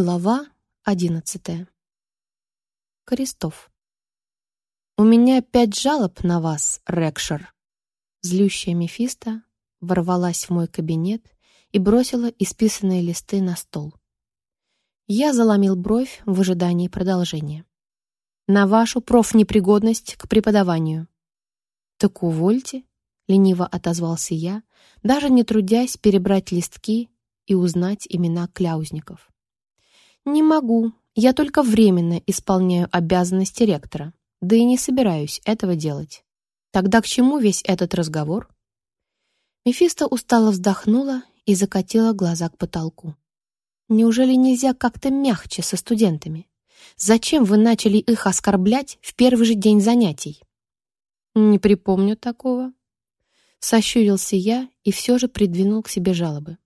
Глава одиннадцатая. Крестов. «У меня пять жалоб на вас, Рекшер». Злющая Мефисто ворвалась в мой кабинет и бросила исписанные листы на стол. Я заломил бровь в ожидании продолжения. «На вашу профнепригодность к преподаванию». «Так увольте», — лениво отозвался я, даже не трудясь перебрать листки и узнать имена кляузников. «Не могу. Я только временно исполняю обязанности ректора. Да и не собираюсь этого делать. Тогда к чему весь этот разговор?» Мефисто устало вздохнула и закатила глаза к потолку. «Неужели нельзя как-то мягче со студентами? Зачем вы начали их оскорблять в первый же день занятий?» «Не припомню такого». Сощурился я и все же придвинул к себе жалобы.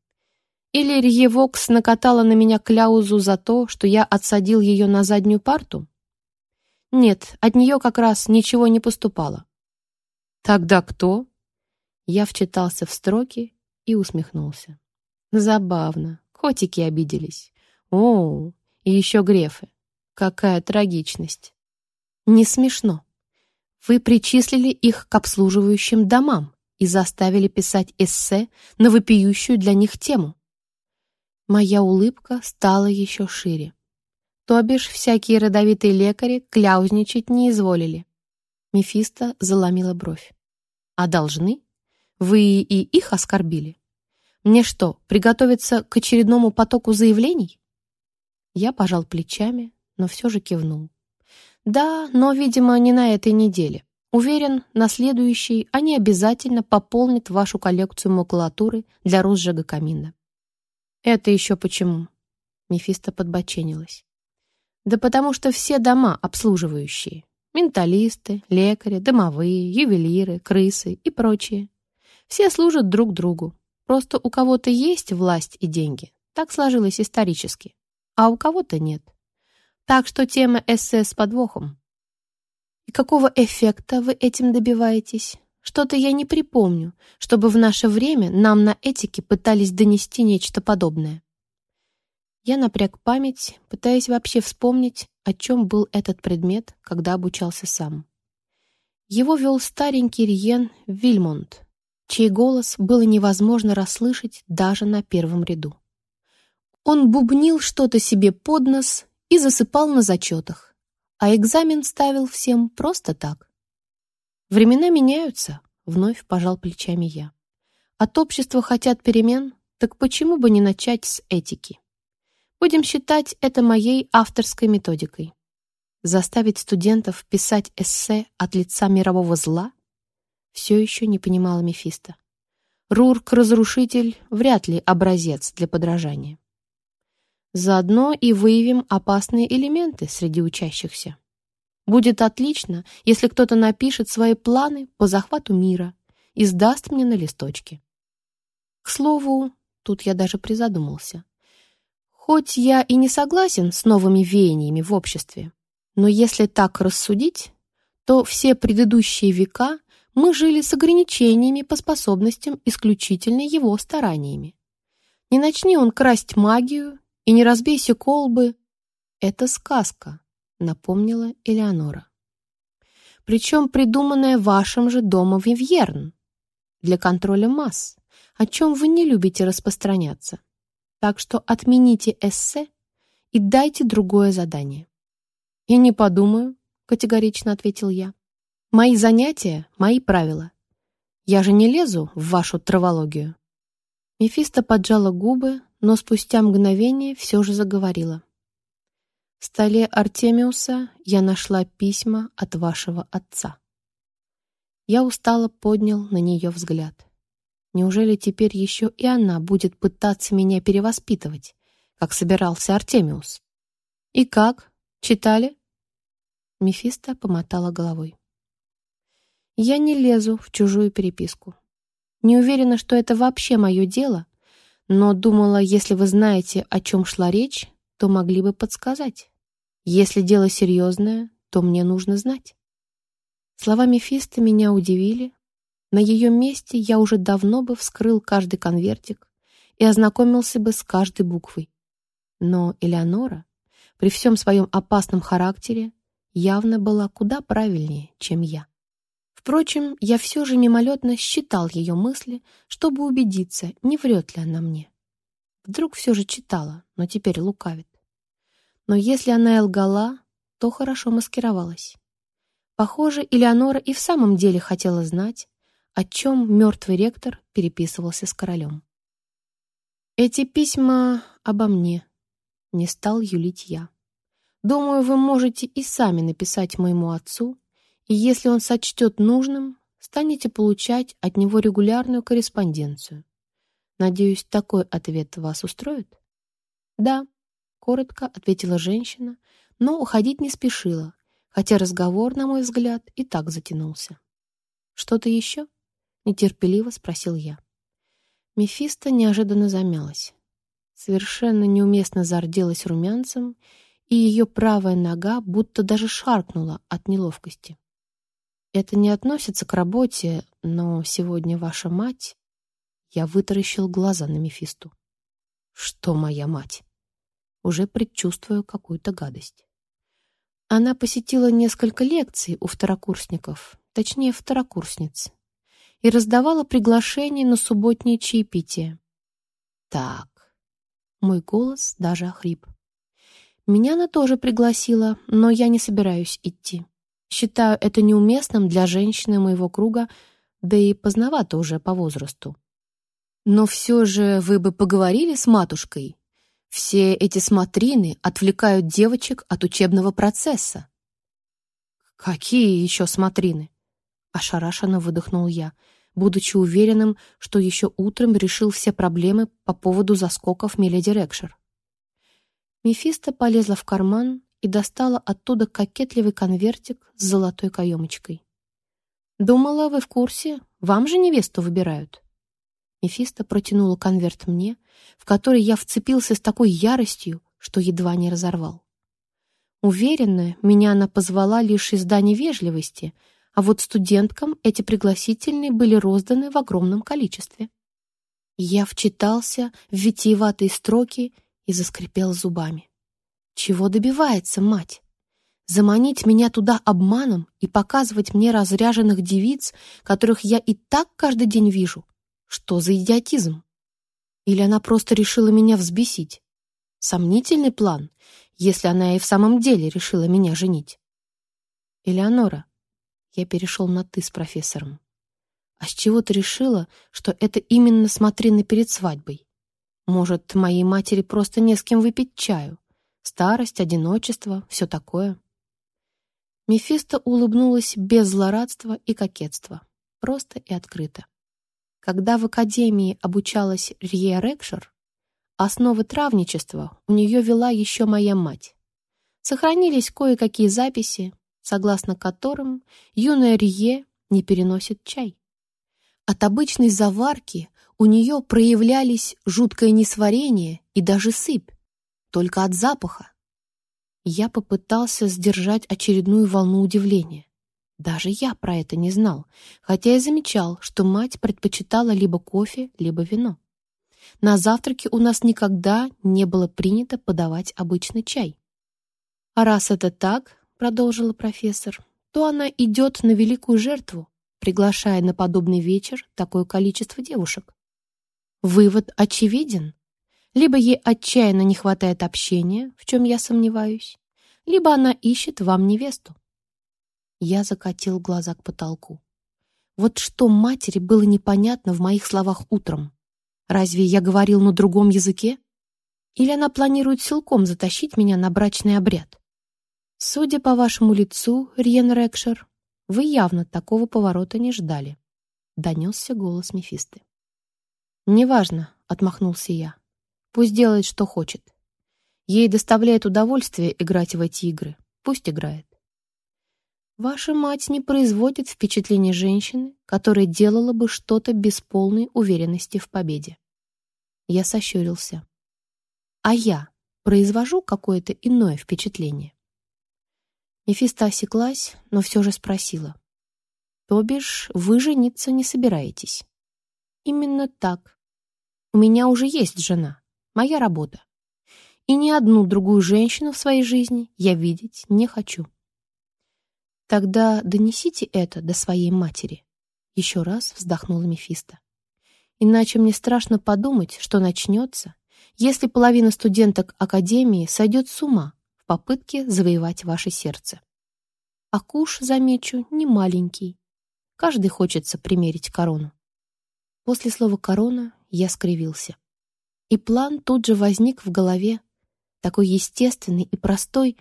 Или Рьевокс накатала на меня кляузу за то, что я отсадил ее на заднюю парту? Нет, от нее как раз ничего не поступало. Тогда кто? Я вчитался в строки и усмехнулся. Забавно. Котики обиделись. О, и еще грефы. Какая трагичность. Не смешно. Вы причислили их к обслуживающим домам и заставили писать эссе на вопиющую для них тему. Моя улыбка стала еще шире. То бишь, всякие родовитые лекари кляузничать не изволили. Мефисто заломила бровь. «А должны? Вы и их оскорбили? Мне что, приготовиться к очередному потоку заявлений?» Я пожал плечами, но все же кивнул. «Да, но, видимо, не на этой неделе. Уверен, на следующей они обязательно пополнят вашу коллекцию макулатуры для розжига камина. «Это еще почему?» Мефисто подбоченилась. «Да потому что все дома обслуживающие. Менталисты, лекари, домовые, ювелиры, крысы и прочие. Все служат друг другу. Просто у кого-то есть власть и деньги. Так сложилось исторически. А у кого-то нет. Так что тема эссе с подвохом. И какого эффекта вы этим добиваетесь? Что-то я не припомню, чтобы в наше время нам на этике пытались донести нечто подобное. Я напряг память, пытаясь вообще вспомнить, о чем был этот предмет, когда обучался сам. Его вел старенький Риен Вильмонт, чей голос было невозможно расслышать даже на первом ряду. Он бубнил что-то себе под нос и засыпал на зачетах, а экзамен ставил всем просто так. Времена меняются, вновь пожал плечами я. От общества хотят перемен, так почему бы не начать с этики? Будем считать это моей авторской методикой. Заставить студентов писать эссе от лица мирового зла? Все еще не понимала Мефисто. Рурк-разрушитель вряд ли образец для подражания. Заодно и выявим опасные элементы среди учащихся. Будет отлично, если кто-то напишет свои планы по захвату мира и сдаст мне на листочке. К слову, тут я даже призадумался. Хоть я и не согласен с новыми веяниями в обществе, но если так рассудить, то все предыдущие века мы жили с ограничениями по способностям исключительно его стараниями. Не начни он красть магию и не разбейся колбы. Это сказка, напомнила Элеонора. Причем придуманная вашим же домом Вивьерн для контроля масс, о чем вы не любите распространяться. Так что отмените эссе и дайте другое задание. «Я не подумаю», — категорично ответил я. «Мои занятия — мои правила. Я же не лезу в вашу травологию». Мефисто поджала губы, но спустя мгновение все же заговорила. Столе Артемиуса я нашла письма от вашего отца. Я устало поднял на нее взгляд. Неужели теперь еще и она будет пытаться меня перевоспитывать, как собирался Артемиус? И как? Читали? Мефисто помотала головой. Я не лезу в чужую переписку. Не уверена, что это вообще мое дело, но думала, если вы знаете, о чем шла речь, то могли бы подсказать. Если дело серьезное, то мне нужно знать. Слова Мефисто меня удивили. На ее месте я уже давно бы вскрыл каждый конвертик и ознакомился бы с каждой буквой. Но Элеонора, при всем своем опасном характере, явно была куда правильнее, чем я. Впрочем, я все же мимолетно считал ее мысли, чтобы убедиться, не врет ли она мне. Вдруг все же читала, но теперь лукавит. Но если она и лгала, то хорошо маскировалась. Похоже, Элеонора и в самом деле хотела знать, о чем мертвый ректор переписывался с королем. «Эти письма обо мне», — не стал юлить я. «Думаю, вы можете и сами написать моему отцу, и если он сочтет нужным, станете получать от него регулярную корреспонденцию. Надеюсь, такой ответ вас устроит?» «Да», — коротко ответила женщина, но уходить не спешила, хотя разговор, на мой взгляд, и так затянулся. «Что-то еще?» — нетерпеливо спросил я. Мефисто неожиданно замялась. Совершенно неуместно зарделась румянцем, и ее правая нога будто даже шаркнула от неловкости. «Это не относится к работе, но сегодня ваша мать...» Я вытаращил глаза на Мефисту. «Что моя мать?» Уже предчувствую какую-то гадость. Она посетила несколько лекций у второкурсников, точнее, второкурсниц, и раздавала приглашения на субботнее чаепитие. Так, мой голос даже охрип. Меня она тоже пригласила, но я не собираюсь идти. Считаю это неуместным для женщины моего круга, да и поздновато уже по возрасту. Но все же вы бы поговорили с матушкой, все эти смотрины отвлекают девочек от учебного процесса. «Какие еще смотрины?» Ошарашенно выдохнул я, будучи уверенным, что еще утром решил все проблемы по поводу заскоков Миледи Рекшер. Мефисто полезла в карман и достала оттуда кокетливый конвертик с золотой каемочкой. «Думала, вы в курсе? Вам же невесту выбирают». Мефисто протянула конверт мне, в который я вцепился с такой яростью, что едва не разорвал. Уверена, меня она позвала лишь из здания вежливости, а вот студенткам эти пригласительные были розданы в огромном количестве. Я вчитался в витиеватые строки и заскрипел зубами. Чего добивается мать? Заманить меня туда обманом и показывать мне разряженных девиц, которых я и так каждый день вижу? Что за идиотизм? Или она просто решила меня взбесить? Сомнительный план, если она и в самом деле решила меня женить. Элеонора, я перешел на «ты» с профессором. А с чего ты решила, что это именно смотрины перед свадьбой? Может, моей матери просто не с кем выпить чаю? Старость, одиночество, все такое. Мефисто улыбнулась без злорадства и кокетства, просто и открыто. Когда в академии обучалась Рье Рекшер, основы травничества у нее вела еще моя мать. Сохранились кое-какие записи, согласно которым юная Рье не переносит чай. От обычной заварки у нее проявлялись жуткое несварение и даже сыпь, только от запаха. Я попытался сдержать очередную волну удивления. Даже я про это не знал, хотя и замечал, что мать предпочитала либо кофе, либо вино. На завтраке у нас никогда не было принято подавать обычный чай. «А раз это так, — продолжила профессор, — то она идет на великую жертву, приглашая на подобный вечер такое количество девушек. Вывод очевиден. Либо ей отчаянно не хватает общения, в чем я сомневаюсь, либо она ищет вам невесту. Я закатил глаза к потолку. Вот что матери было непонятно в моих словах утром. Разве я говорил на другом языке? Или она планирует силком затащить меня на брачный обряд? Судя по вашему лицу, Риен Рекшер, вы явно такого поворота не ждали. Донесся голос Мефисты. «Неважно», — отмахнулся я. «Пусть делает, что хочет. Ей доставляет удовольствие играть в эти игры. Пусть играет. Ваша мать не производит впечатления женщины, которая делала бы что-то без полной уверенности в победе. Я сощурился. А я произвожу какое-то иное впечатление? Мефисто осеклась, но все же спросила. То бишь, вы жениться не собираетесь? Именно так. У меня уже есть жена, моя работа. и ни одну другую женщину в своей жизни я видеть не хочу. Тогда донесите это до своей матери. Еще раз вздохнула Мефисто. Иначе мне страшно подумать, что начнется, если половина студенток Академии сойдет с ума в попытке завоевать ваше сердце. А куш, замечу, не маленький. Каждый хочется примерить корону. После слова «корона» я скривился. И план тут же возник в голове, такой естественный и простой,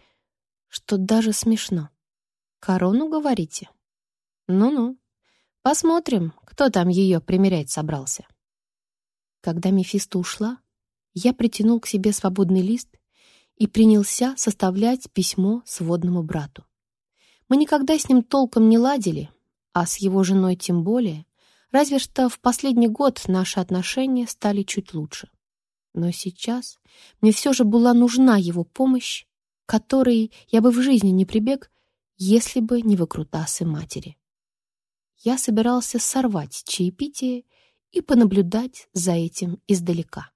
что даже смешно. «Корону, говорите?» «Ну-ну, посмотрим, кто там ее примерять собрался». Когда Мефисто ушла, я притянул к себе свободный лист и принялся составлять письмо сводному брату. Мы никогда с ним толком не ладили, а с его женой тем более, разве что в последний год наши отношения стали чуть лучше. Но сейчас мне все же была нужна его помощь, которой я бы в жизни не прибег, если бы не выкрутасы матери. Я собирался сорвать чаепитие и понаблюдать за этим издалека.